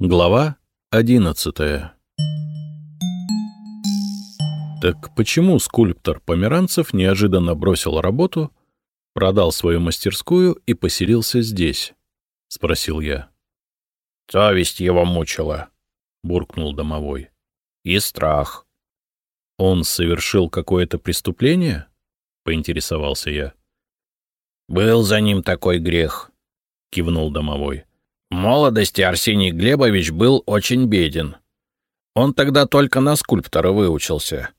Глава одиннадцатая Так почему скульптор Померанцев неожиданно бросил работу, продал свою мастерскую и поселился здесь? — спросил я. — Совесть его мучила, — буркнул домовой. — И страх. — Он совершил какое-то преступление? — поинтересовался я. — Был за ним такой грех, — кивнул домовой. — молодости Арсений Глебович был очень беден. Он тогда только на скульптора выучился.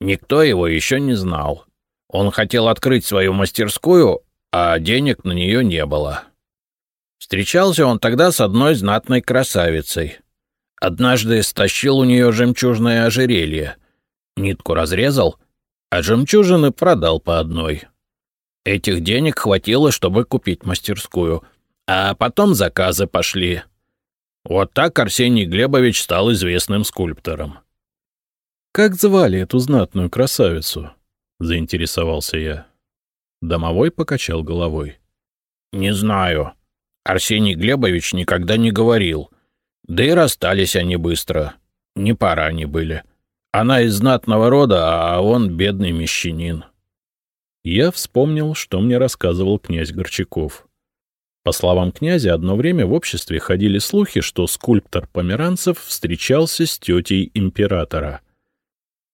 Никто его еще не знал. Он хотел открыть свою мастерскую, а денег на нее не было. Встречался он тогда с одной знатной красавицей. Однажды стащил у нее жемчужное ожерелье. Нитку разрезал, а жемчужины продал по одной. Этих денег хватило, чтобы купить мастерскую — а потом заказы пошли. Вот так Арсений Глебович стал известным скульптором. — Как звали эту знатную красавицу? — заинтересовался я. Домовой покачал головой. — Не знаю. Арсений Глебович никогда не говорил. Да и расстались они быстро. Не пора они были. Она из знатного рода, а он бедный мещанин. Я вспомнил, что мне рассказывал князь Горчаков. По словам князя, одно время в обществе ходили слухи, что скульптор Померанцев встречался с тетей императора.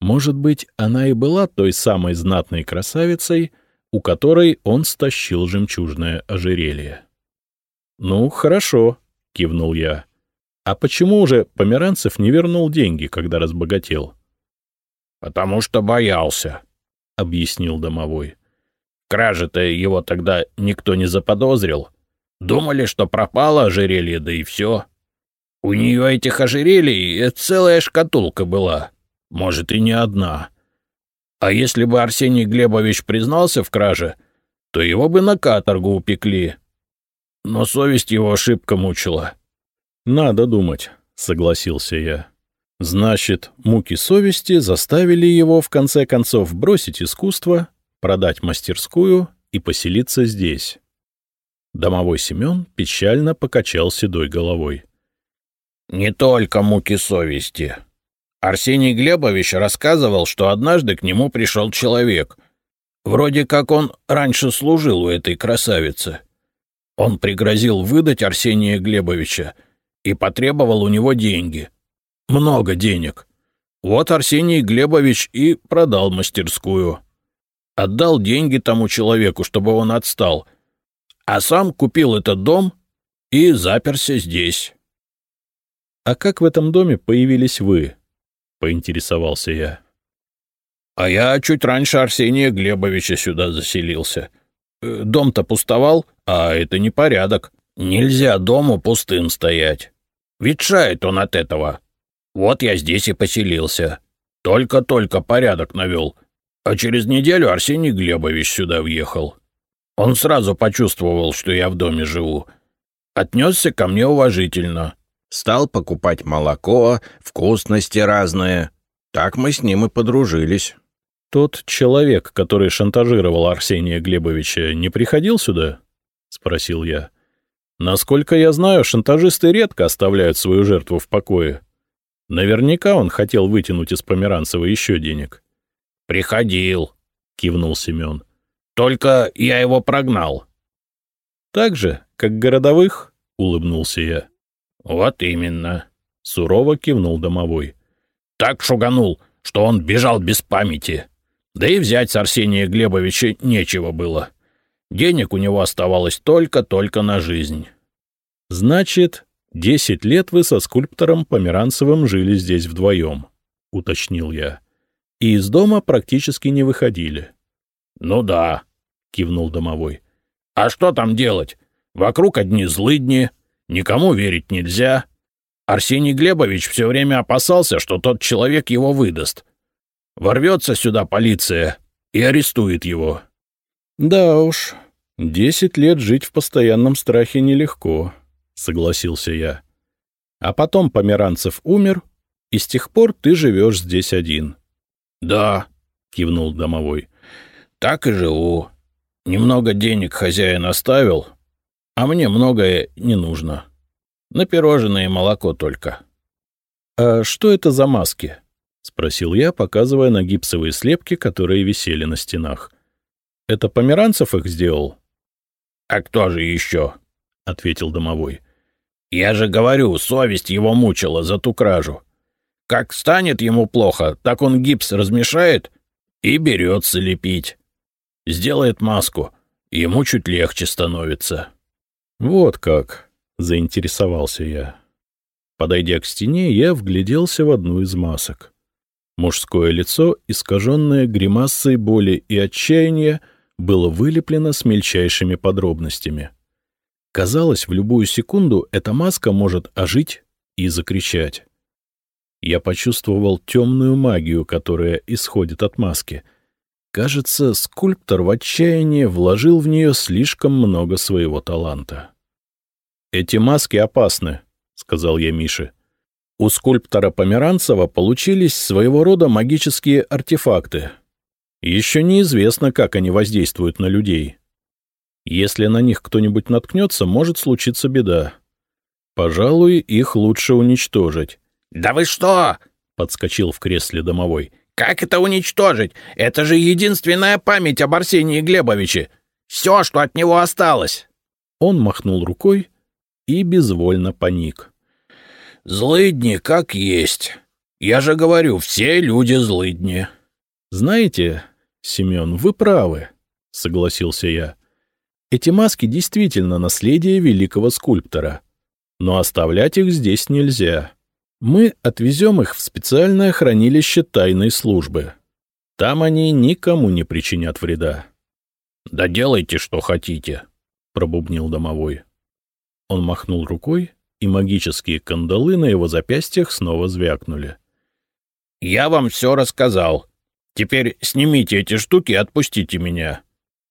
Может быть, она и была той самой знатной красавицей, у которой он стащил жемчужное ожерелье. — Ну, хорошо, — кивнул я. — А почему уже Померанцев не вернул деньги, когда разбогател? — Потому что боялся, — объяснил домовой. — Кражи-то его тогда никто не заподозрил — Думали, что пропало ожерелье, да и все. У нее этих ожерелий целая шкатулка была. Может, и не одна. А если бы Арсений Глебович признался в краже, то его бы на каторгу упекли. Но совесть его ошибка мучила. — Надо думать, — согласился я. Значит, муки совести заставили его, в конце концов, бросить искусство, продать мастерскую и поселиться здесь. Домовой Семен печально покачал седой головой. — Не только муки совести. Арсений Глебович рассказывал, что однажды к нему пришел человек. Вроде как он раньше служил у этой красавицы. Он пригрозил выдать Арсения Глебовича и потребовал у него деньги. Много денег. Вот Арсений Глебович и продал мастерскую. Отдал деньги тому человеку, чтобы он отстал — а сам купил этот дом и заперся здесь. — А как в этом доме появились вы? — поинтересовался я. — А я чуть раньше Арсения Глебовича сюда заселился. Э, дом-то пустовал, а это непорядок. Нельзя дому пустым стоять. Ветшает он от этого. Вот я здесь и поселился. Только-только порядок навел. А через неделю Арсений Глебович сюда въехал. Он сразу почувствовал, что я в доме живу. Отнесся ко мне уважительно. Стал покупать молоко, вкусности разные. Так мы с ним и подружились. «Тот человек, который шантажировал Арсения Глебовича, не приходил сюда?» — спросил я. «Насколько я знаю, шантажисты редко оставляют свою жертву в покое. Наверняка он хотел вытянуть из Померанцева еще денег». «Приходил», — кивнул Семен. Только я его прогнал. — Так же, как городовых? — улыбнулся я. — Вот именно. — сурово кивнул домовой. — Так шуганул, что он бежал без памяти. Да и взять с Арсения Глебовича нечего было. Денег у него оставалось только-только на жизнь. — Значит, десять лет вы со скульптором Померанцевым жили здесь вдвоем, — уточнил я. — И из дома практически не выходили. — Ну да, — кивнул домовой. — А что там делать? Вокруг одни злыдни, никому верить нельзя. Арсений Глебович все время опасался, что тот человек его выдаст. Ворвется сюда полиция и арестует его. — Да уж, десять лет жить в постоянном страхе нелегко, — согласился я. — А потом Померанцев умер, и с тех пор ты живешь здесь один. — Да, — кивнул домовой, — так и живу. Немного денег хозяин оставил, а мне многое не нужно. На пирожное молоко только. — А что это за маски? — спросил я, показывая на гипсовые слепки, которые висели на стенах. — Это Померанцев их сделал? — А кто же еще? — ответил домовой. — Я же говорю, совесть его мучила за ту кражу. Как станет ему плохо, так он гипс размешает и берется лепить. Сделает маску, ему чуть легче становится. — Вот как, — заинтересовался я. Подойдя к стене, я вгляделся в одну из масок. Мужское лицо, искаженное гримасой боли и отчаяния, было вылеплено с мельчайшими подробностями. Казалось, в любую секунду эта маска может ожить и закричать. Я почувствовал темную магию, которая исходит от маски. Кажется, скульптор в отчаянии вложил в нее слишком много своего таланта. «Эти маски опасны», — сказал я Мише. «У скульптора Померанцева получились своего рода магические артефакты. Еще неизвестно, как они воздействуют на людей. Если на них кто-нибудь наткнется, может случиться беда. Пожалуй, их лучше уничтожить. «Да вы что?» — подскочил в кресле домовой. «Как это уничтожить? Это же единственная память об Арсении Глебовиче. Все, что от него осталось». Он махнул рукой и безвольно паник. «Злыдни как есть. Я же говорю, все люди злыдни». «Знаете, Семен, вы правы», — согласился я. «Эти маски действительно наследие великого скульптора. Но оставлять их здесь нельзя. Мы отвезем их в специальное хранилище тайной службы. Там они никому не причинят вреда. — Да делайте, что хотите, — пробубнил домовой. Он махнул рукой, и магические кандалы на его запястьях снова звякнули. — Я вам все рассказал. Теперь снимите эти штуки и отпустите меня.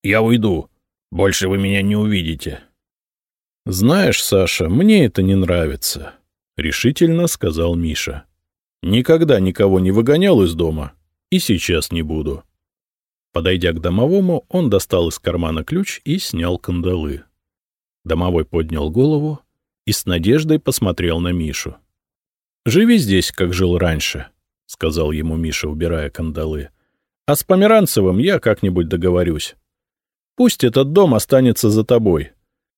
Я уйду. Больше вы меня не увидите. — Знаешь, Саша, мне это не нравится. — решительно сказал Миша. «Никогда никого не выгонял из дома, и сейчас не буду». Подойдя к домовому, он достал из кармана ключ и снял кандалы. Домовой поднял голову и с надеждой посмотрел на Мишу. «Живи здесь, как жил раньше», — сказал ему Миша, убирая кандалы. «А с Померанцевым я как-нибудь договорюсь. Пусть этот дом останется за тобой,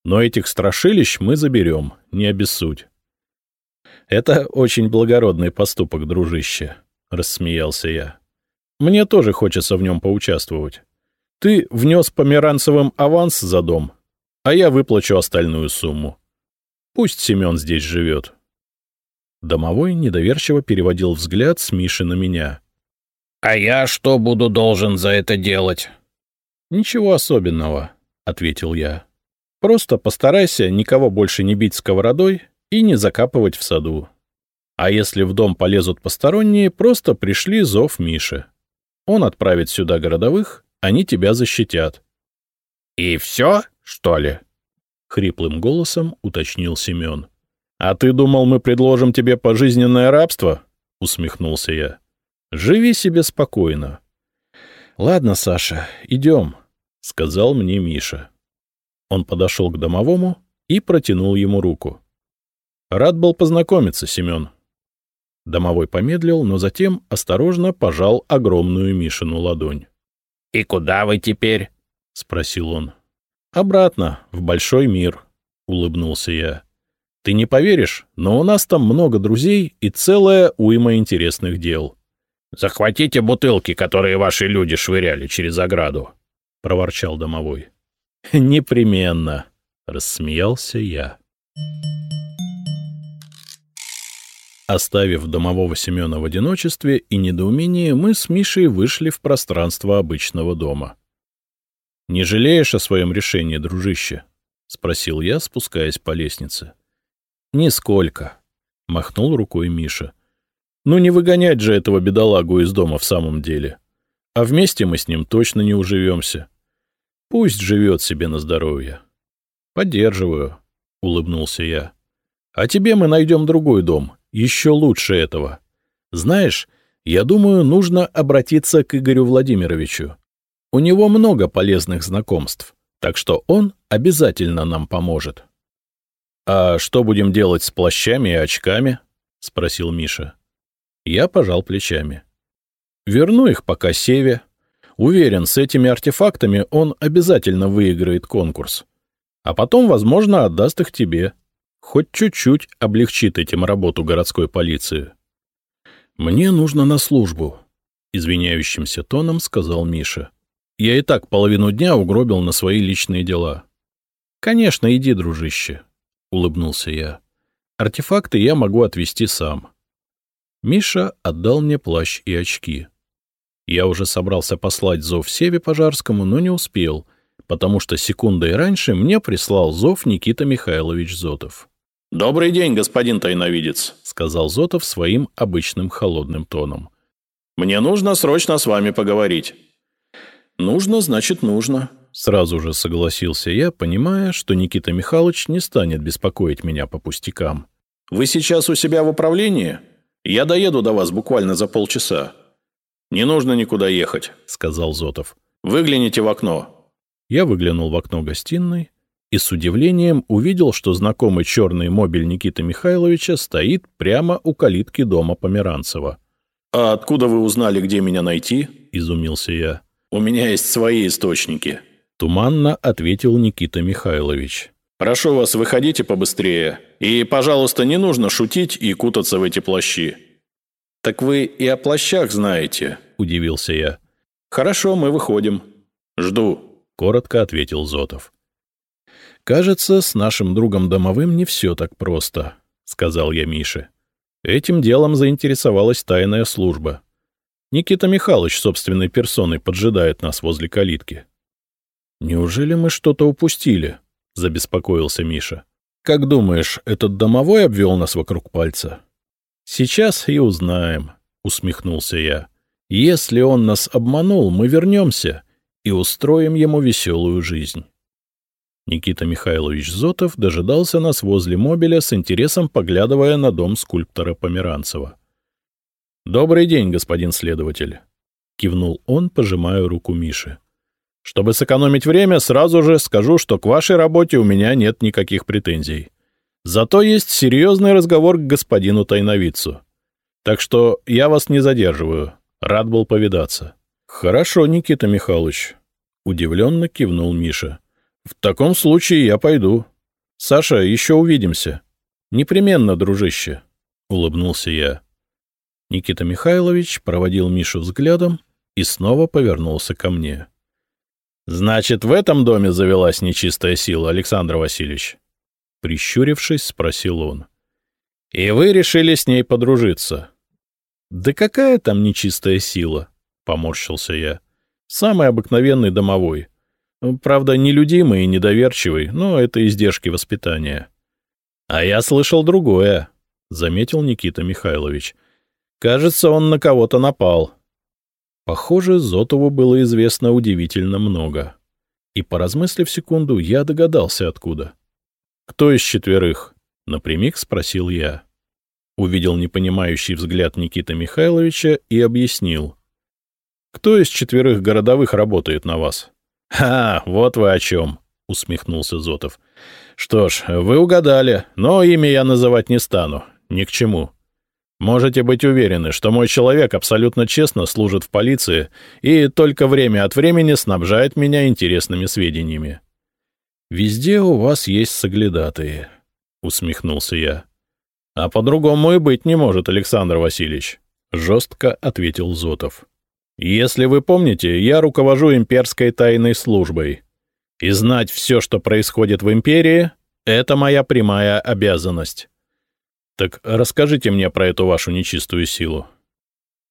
но этих страшилищ мы заберем, не обессудь». Это очень благородный поступок, дружище, — рассмеялся я. Мне тоже хочется в нем поучаствовать. Ты внес Померанцевым аванс за дом, а я выплачу остальную сумму. Пусть Семен здесь живет. Домовой недоверчиво переводил взгляд с Миши на меня. — А я что буду должен за это делать? — Ничего особенного, — ответил я. — Просто постарайся никого больше не бить сковородой и не закапывать в саду. А если в дом полезут посторонние, просто пришли зов Миши. Он отправит сюда городовых, они тебя защитят. — И все, что ли? — хриплым голосом уточнил Семен. — А ты думал, мы предложим тебе пожизненное рабство? — усмехнулся я. — Живи себе спокойно. — Ладно, Саша, идем, — сказал мне Миша. Он подошел к домовому и протянул ему руку. Рад был познакомиться, Семен. Домовой помедлил, но затем осторожно пожал огромную Мишину ладонь. — И куда вы теперь? — спросил он. — Обратно, в большой мир, — улыбнулся я. — Ты не поверишь, но у нас там много друзей и целая уйма интересных дел. — Захватите бутылки, которые ваши люди швыряли через ограду, — проворчал домовой. — Непременно, — рассмеялся я. Оставив домового Семена в одиночестве и недоумении, мы с Мишей вышли в пространство обычного дома. — Не жалеешь о своем решении, дружище? — спросил я, спускаясь по лестнице. — Нисколько, — махнул рукой Миша. — Ну не выгонять же этого бедолагу из дома в самом деле. А вместе мы с ним точно не уживемся. Пусть живет себе на здоровье. — Поддерживаю, — улыбнулся я. — А тебе мы найдем другой дом, еще лучше этого. Знаешь, я думаю, нужно обратиться к Игорю Владимировичу. У него много полезных знакомств, так что он обязательно нам поможет. «А что будем делать с плащами и очками?» — спросил Миша. Я пожал плечами. «Верну их пока Севе. Уверен, с этими артефактами он обязательно выиграет конкурс. А потом, возможно, отдаст их тебе. Хоть чуть-чуть облегчит этим работу городской полиции». «Мне нужно на службу», — извиняющимся тоном сказал Миша. «Я и так половину дня угробил на свои личные дела». «Конечно, иди, дружище», — улыбнулся я. «Артефакты я могу отвезти сам». Миша отдал мне плащ и очки. Я уже собрался послать зов Севе Пожарскому, но не успел, потому что секундой раньше мне прислал зов Никита Михайлович Зотов. — Добрый день, господин тайновидец, — сказал Зотов своим обычным холодным тоном. — Мне нужно срочно с вами поговорить. — Нужно, значит, нужно, — сразу же согласился я, понимая, что Никита Михайлович не станет беспокоить меня по пустякам. — Вы сейчас у себя в управлении? Я доеду до вас буквально за полчаса. — Не нужно никуда ехать, — сказал Зотов. — Выгляните в окно. Я выглянул в окно гостиной и с удивлением увидел, что знакомый черный мобиль Никиты Михайловича стоит прямо у калитки дома Померанцева. — А откуда вы узнали, где меня найти? — изумился я. — У меня есть свои источники. Туманно ответил Никита Михайлович. — Прошу вас, выходите побыстрее. И, пожалуйста, не нужно шутить и кутаться в эти плащи. — Так вы и о плащах знаете, — удивился я. — Хорошо, мы выходим. — Жду, — коротко ответил Зотов. «Кажется, с нашим другом домовым не все так просто», — сказал я Мише. Этим делом заинтересовалась тайная служба. Никита Михайлович собственной персоной поджидает нас возле калитки. «Неужели мы что-то упустили?» — забеспокоился Миша. «Как думаешь, этот домовой обвел нас вокруг пальца?» «Сейчас и узнаем», — усмехнулся я. «Если он нас обманул, мы вернемся и устроим ему веселую жизнь». Никита Михайлович Зотов дожидался нас возле мобиля с интересом, поглядывая на дом скульптора Померанцева. «Добрый день, господин следователь», — кивнул он, пожимая руку Миши. «Чтобы сэкономить время, сразу же скажу, что к вашей работе у меня нет никаких претензий. Зато есть серьезный разговор к господину Тайновицу. Так что я вас не задерживаю. Рад был повидаться». «Хорошо, Никита Михайлович», — удивленно кивнул Миша. В таком случае я пойду. Саша, еще увидимся. Непременно, дружище, — улыбнулся я. Никита Михайлович проводил Мишу взглядом и снова повернулся ко мне. — Значит, в этом доме завелась нечистая сила, Александр Васильевич? Прищурившись, спросил он. — И вы решили с ней подружиться? — Да какая там нечистая сила? — поморщился я. — Самый обыкновенный домовой. Правда, нелюдимый и недоверчивый, но это издержки воспитания. — А я слышал другое, — заметил Никита Михайлович. — Кажется, он на кого-то напал. Похоже, Зотову было известно удивительно много. И, поразмыслив секунду, я догадался, откуда. — Кто из четверых? — напрямик спросил я. Увидел непонимающий взгляд Никиты Михайловича и объяснил. — Кто из четверых городовых работает на вас? —— Ха, вот вы о чем, — усмехнулся Зотов. — Что ж, вы угадали, но имя я называть не стану. Ни к чему. Можете быть уверены, что мой человек абсолютно честно служит в полиции и только время от времени снабжает меня интересными сведениями. — Везде у вас есть соглядатые, — усмехнулся я. — А по-другому и быть не может, Александр Васильевич, — жестко ответил Зотов. Если вы помните, я руковожу имперской тайной службой. И знать все, что происходит в империи, — это моя прямая обязанность. Так расскажите мне про эту вашу нечистую силу.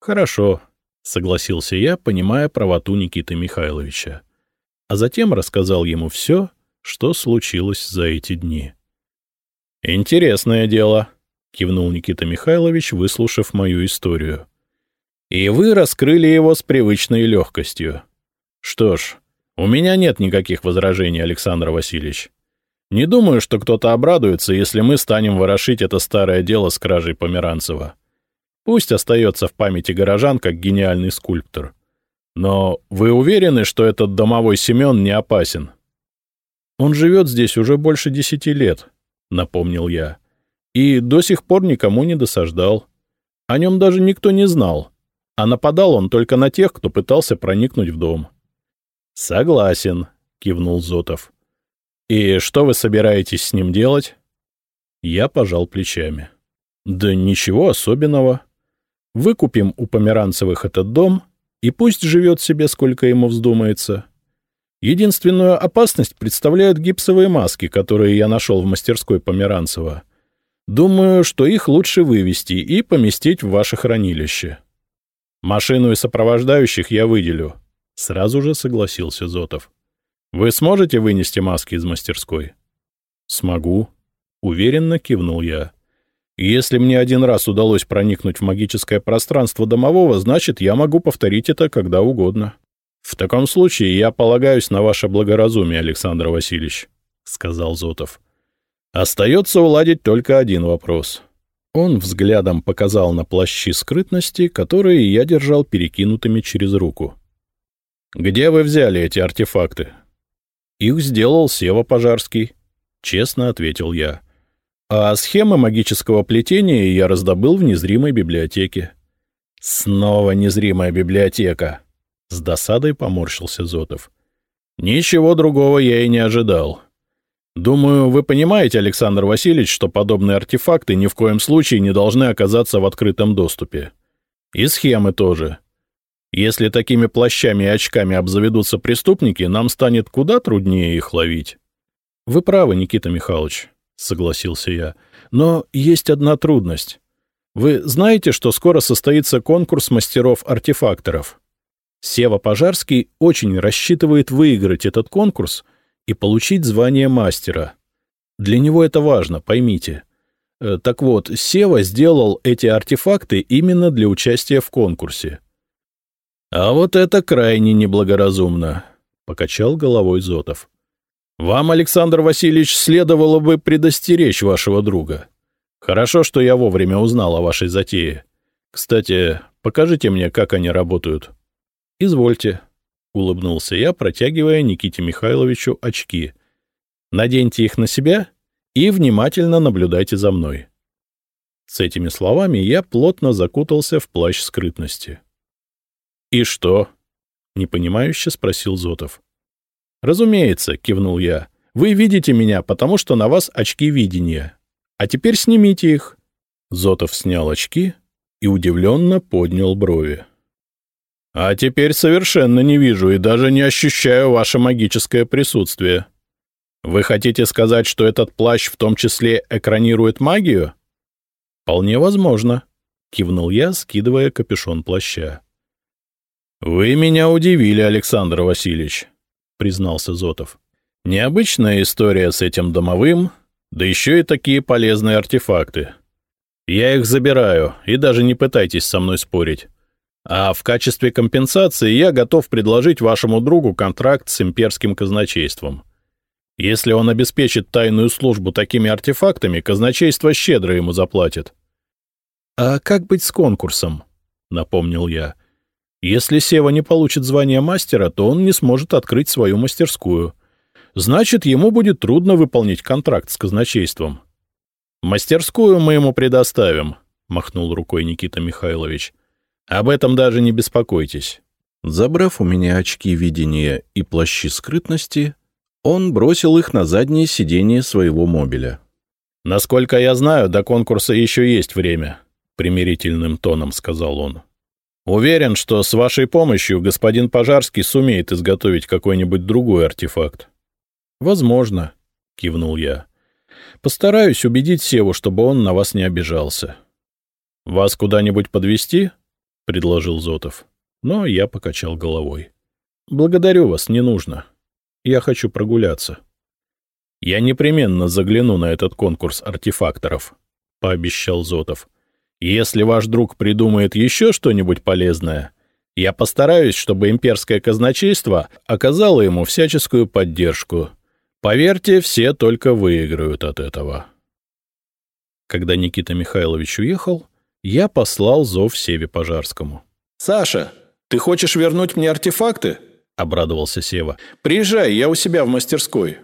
Хорошо, — согласился я, понимая правоту Никиты Михайловича. А затем рассказал ему все, что случилось за эти дни. «Интересное дело», — кивнул Никита Михайлович, выслушав мою историю. И вы раскрыли его с привычной легкостью. Что ж, у меня нет никаких возражений, Александр Васильевич. Не думаю, что кто-то обрадуется, если мы станем ворошить это старое дело с кражей Померанцева. Пусть остается в памяти горожан как гениальный скульптор. Но вы уверены, что этот домовой Семен не опасен? Он живет здесь уже больше десяти лет, — напомнил я. «И до сих пор никому не досаждал. О нем даже никто не знал, а нападал он только на тех, кто пытался проникнуть в дом». «Согласен», — кивнул Зотов. «И что вы собираетесь с ним делать?» Я пожал плечами. «Да ничего особенного. Выкупим у Померанцевых этот дом, и пусть живет себе, сколько ему вздумается. Единственную опасность представляют гипсовые маски, которые я нашел в мастерской Померанцева. Думаю, что их лучше вывести и поместить в ваше хранилище. Машину и сопровождающих я выделю. Сразу же согласился Зотов. Вы сможете вынести маски из мастерской? Смогу. Уверенно кивнул я. Если мне один раз удалось проникнуть в магическое пространство домового, значит, я могу повторить это когда угодно. В таком случае я полагаюсь на ваше благоразумие, Александр Васильевич, — сказал Зотов. Остается уладить только один вопрос. Он взглядом показал на плащи скрытности, которые я держал перекинутыми через руку. «Где вы взяли эти артефакты?» «Их сделал Сева Пожарский», — честно ответил я. «А схемы магического плетения я раздобыл в незримой библиотеке». «Снова незримая библиотека», — с досадой поморщился Зотов. «Ничего другого я и не ожидал. Думаю, вы понимаете, Александр Васильевич, что подобные артефакты ни в коем случае не должны оказаться в открытом доступе. И схемы тоже. Если такими плащами и очками обзаведутся преступники, нам станет куда труднее их ловить. — Вы правы, Никита Михайлович, — согласился я. — Но есть одна трудность. Вы знаете, что скоро состоится конкурс мастеров-артефакторов? Сева Пожарский очень рассчитывает выиграть этот конкурс — и получить звание мастера. Для него это важно, поймите. Э, так вот, Сева сделал эти артефакты именно для участия в конкурсе. «А вот это крайне неблагоразумно», — покачал головой Зотов. «Вам, Александр Васильевич, следовало бы предостеречь вашего друга. Хорошо, что я вовремя узнал о вашей затее. Кстати, покажите мне, как они работают». «Извольте», улыбнулся я, протягивая Никите Михайловичу очки. Наденьте их на себя и внимательно наблюдайте за мной. С этими словами я плотно закутался в плащ скрытности. «И что?» — непонимающе спросил Зотов. «Разумеется», — кивнул я. «Вы видите меня, потому что на вас очки видения. А теперь снимите их». Зотов снял очки и удивленно поднял брови. А теперь совершенно не вижу и даже не ощущаю ваше магическое присутствие. Вы хотите сказать, что этот плащ в том числе экранирует магию? Вполне возможно, кивнул я, скидывая капюшон плаща. Вы меня удивили, Александр Васильевич, признался Зотов. Необычная история с этим домовым, да еще и такие полезные артефакты. Я их забираю, и даже не пытайтесь со мной спорить. А в качестве компенсации я готов предложить вашему другу контракт с имперским казначейством. Если он обеспечит тайную службу такими артефактами, казначейство щедро ему заплатит. — А как быть с конкурсом? — напомнил я. — Если Сева не получит звание мастера, то он не сможет открыть свою мастерскую. Значит, ему будет трудно выполнить контракт с казначейством. — Мастерскую мы ему предоставим, — махнул рукой Никита Михайлович. — об этом даже не беспокойтесь. Забрав у меня очки видения и плащи скрытности, он бросил их на заднее сиденье своего мобиля. «Насколько я знаю, до конкурса еще есть время», — примирительным тоном сказал он. «Уверен, что с вашей помощью господин Пожарский сумеет изготовить какой-нибудь другой артефакт». «Возможно», — кивнул я. «Постараюсь убедить Севу, чтобы он на вас не обижался». «Вас куда-нибудь подвести? — предложил Зотов. Но я покачал головой. — Благодарю вас, не нужно. Я хочу прогуляться. — Я непременно загляну на этот конкурс артефакторов, — пообещал Зотов. — Если ваш друг придумает еще что-нибудь полезное, я постараюсь, чтобы имперское казначейство оказало ему всяческую поддержку. Поверьте, все только выиграют от этого. Когда Никита Михайлович уехал, я послал зов Севе Пожарскому. «Саша, ты хочешь вернуть мне артефакты?» — обрадовался Сева. «Приезжай, я у себя в мастерской».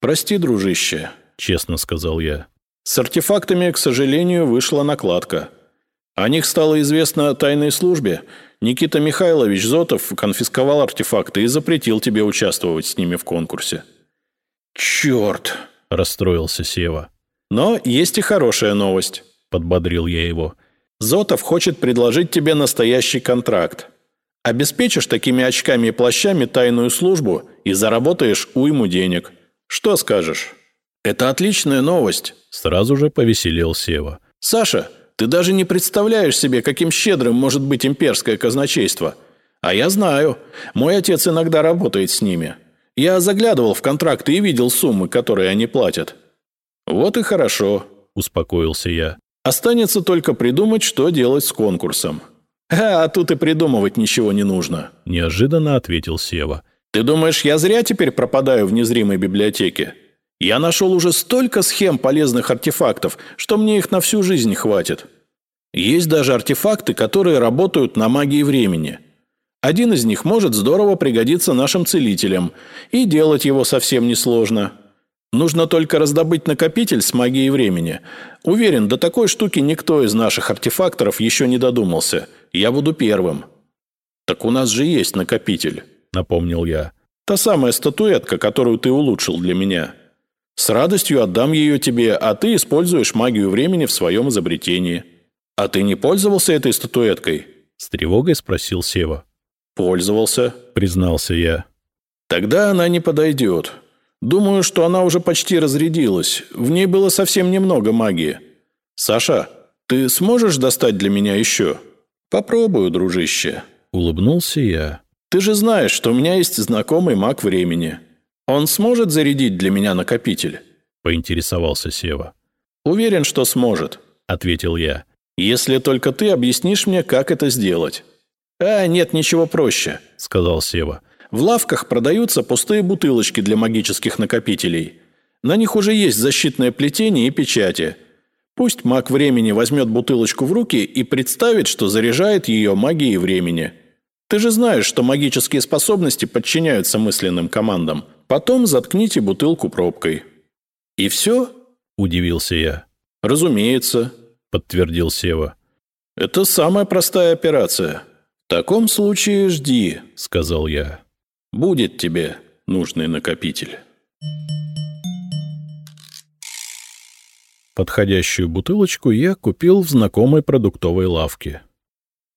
«Прости, дружище», — честно сказал я. С артефактами, к сожалению, вышла накладка. О них стало известно тайной службе. Никита Михайлович Зотов конфисковал артефакты и запретил тебе участвовать с ними в конкурсе. «Черт!» – расстроился Сева. «Но есть и хорошая новость», – подбодрил я его. «Зотов хочет предложить тебе настоящий контракт. Обеспечишь такими очками и плащами тайную службу и заработаешь уйму денег. Что скажешь?» «Это отличная новость», – сразу же повеселел Сева. «Саша, ты даже не представляешь себе, каким щедрым может быть имперское казначейство. А я знаю. Мой отец иногда работает с ними. Я заглядывал в контракты и видел суммы, которые они платят». «Вот и хорошо», – успокоился я. «Останется только придумать, что делать с конкурсом». «А, тут и придумывать ничего не нужно», – неожиданно ответил Сева. «Ты думаешь, я зря теперь пропадаю в незримой библиотеке? Я нашел уже столько схем полезных артефактов, что мне их на всю жизнь хватит. Есть даже артефакты, которые работают на магии времени. Один из них может здорово пригодиться нашим целителям, и делать его совсем несложно. Нужно только раздобыть накопитель с магией времени. Уверен, до такой штуки никто из наших артефакторов еще не додумался. Я буду первым. «Так у нас же есть накопитель», — напомнил я. «Та самая статуэтка, которую ты улучшил для меня». С радостью отдам ее тебе, а ты используешь магию времени в своем изобретении. А ты не пользовался этой статуэткой?» С тревогой спросил Сева. «Пользовался», признался я. «Тогда она не подойдет. Думаю, что она уже почти разрядилась. В ней было совсем немного магии. Саша, ты сможешь достать для меня еще?» «Попробую, дружище», — улыбнулся я. «Ты же знаешь, что у меня есть знакомый маг времени. «Он сможет зарядить для меня накопитель?» – поинтересовался Сева. «Уверен, что сможет», – ответил я. «Если только ты объяснишь мне, как это сделать». «А, нет, ничего проще», – сказал Сева. «В лавках продаются пустые бутылочки для магических накопителей. На них уже есть защитное плетение и печати. Пусть маг времени возьмет бутылочку в руки и представит, что заряжает ее магией времени. Ты же знаешь, что магические способности подчиняются мысленным командам». Потом заткните бутылку пробкой». «И все?» – удивился я. «Разумеется», – подтвердил Сева. «Это самая простая операция. В таком случае жди», – сказал я. «Будет тебе нужный накопитель». Подходящую бутылочку я купил в знакомой продуктовой лавке.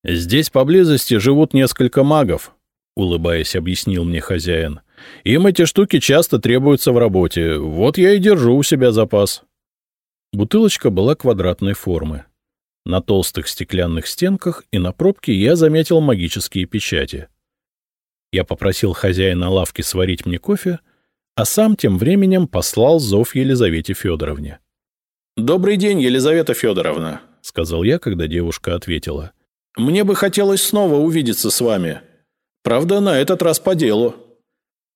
«Здесь поблизости живут несколько магов», — улыбаясь, объяснил мне хозяин. Им эти штуки часто требуются в работе. Вот я и держу у себя запас. Бутылочка была квадратной формы. На толстых стеклянных стенках и на пробке я заметил магические печати. Я попросил хозяина лавки сварить мне кофе, а сам тем временем послал зов Елизавете Федоровне. «Добрый день, Елизавета Федоровна», — сказал я, когда девушка ответила. «Мне бы хотелось снова увидеться с вами. Правда, на этот раз по делу».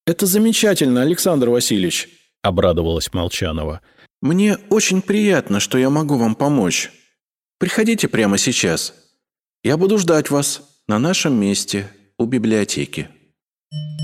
«Это замечательно, Александр Васильевич», — обрадовалась Молчанова. «Мне очень приятно, что я могу вам помочь. Приходите прямо сейчас. Я буду ждать вас на нашем месте у библиотеки». Thank you.